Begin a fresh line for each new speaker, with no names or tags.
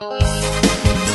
Música